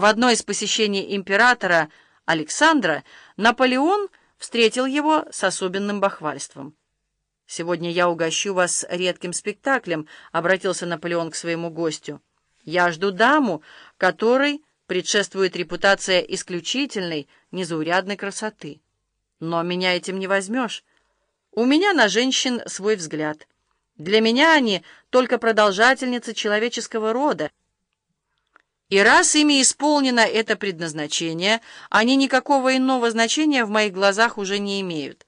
В одно из посещений императора Александра Наполеон встретил его с особенным бахвальством. «Сегодня я угощу вас редким спектаклем», — обратился Наполеон к своему гостю. «Я жду даму, которой предшествует репутация исключительной, незаурядной красоты. Но меня этим не возьмешь. У меня на женщин свой взгляд. Для меня они только продолжательницы человеческого рода, и раз ими исполнено это предназначение, они никакого иного значения в моих глазах уже не имеют.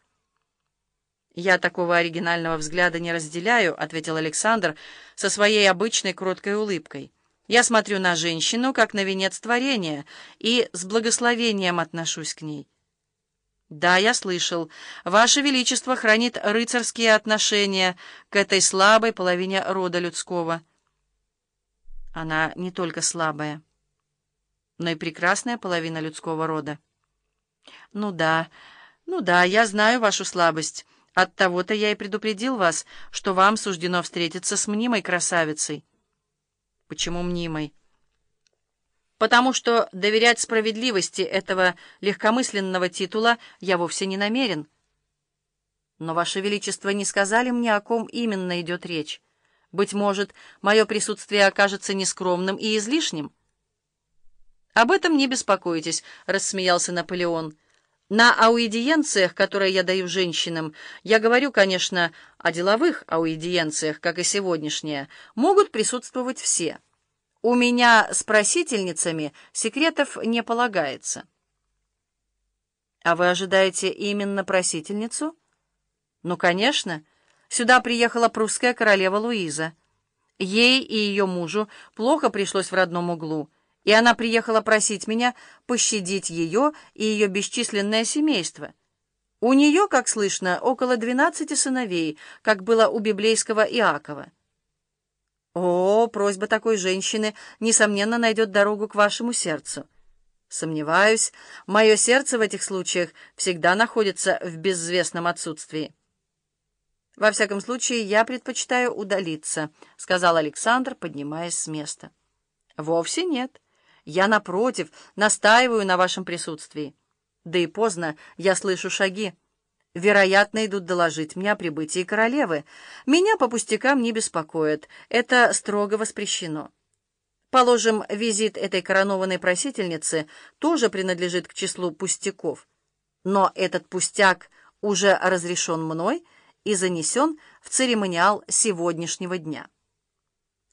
«Я такого оригинального взгляда не разделяю», — ответил Александр со своей обычной кроткой улыбкой. «Я смотрю на женщину, как на венец творения, и с благословением отношусь к ней». «Да, я слышал. Ваше Величество хранит рыцарские отношения к этой слабой половине рода людского». Она не только слабая, но и прекрасная половина людского рода. Ну да, ну да, я знаю вашу слабость. От того-то я и предупредил вас, что вам суждено встретиться с мнимой красавицей. Почему мнимой? Потому что доверять справедливости этого легкомысленного титула я вовсе не намерен. Но, Ваше Величество, не сказали мне, о ком именно идет речь. Быть может, мое присутствие окажется нескромным и излишним? «Об этом не беспокойтесь», — рассмеялся Наполеон. «На ауэдиенциях, которые я даю женщинам, я говорю, конечно, о деловых ауэдиенциях, как и сегодняшняя, могут присутствовать все. У меня с просительницами секретов не полагается». «А вы ожидаете именно просительницу?» «Ну, конечно». Сюда приехала прусская королева Луиза. Ей и ее мужу плохо пришлось в родном углу, и она приехала просить меня пощадить ее и ее бесчисленное семейство. У нее, как слышно, около двенадцати сыновей, как было у библейского Иакова. О, просьба такой женщины, несомненно, найдет дорогу к вашему сердцу. Сомневаюсь, мое сердце в этих случаях всегда находится в безвестном отсутствии. «Во всяком случае, я предпочитаю удалиться», — сказал Александр, поднимаясь с места. «Вовсе нет. Я, напротив, настаиваю на вашем присутствии. Да и поздно, я слышу шаги. Вероятно, идут доложить мне о прибытии королевы. Меня по пустякам не беспокоит. Это строго воспрещено. Положим, визит этой коронованной просительницы тоже принадлежит к числу пустяков. Но этот пустяк уже разрешен мной — и занесен в церемониал сегодняшнего дня.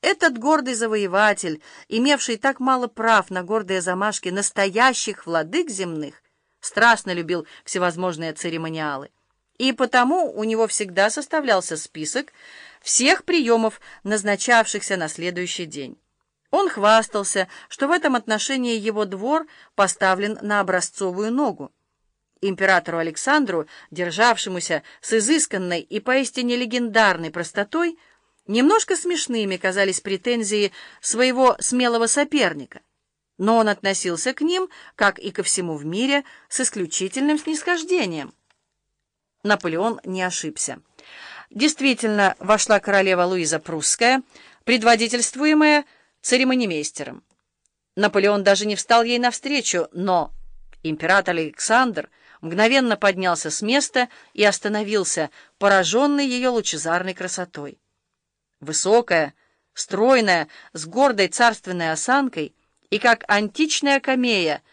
Этот гордый завоеватель, имевший так мало прав на гордые замашки настоящих владык земных, страстно любил всевозможные церемониалы, и потому у него всегда составлялся список всех приемов, назначавшихся на следующий день. Он хвастался, что в этом отношении его двор поставлен на образцовую ногу. Императору Александру, державшемуся с изысканной и поистине легендарной простотой, немножко смешными казались претензии своего смелого соперника, но он относился к ним, как и ко всему в мире, с исключительным снисхождением. Наполеон не ошибся. Действительно, вошла королева Луиза Прусская, предводительствуемая церемонимейстером. Наполеон даже не встал ей навстречу, но император Александр мгновенно поднялся с места и остановился, пораженный ее лучезарной красотой. Высокая, стройная, с гордой царственной осанкой и как античная камея,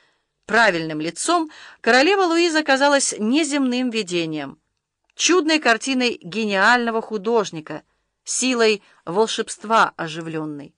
правильным лицом, королева Луиза казалась неземным видением, чудной картиной гениального художника, силой волшебства оживленной.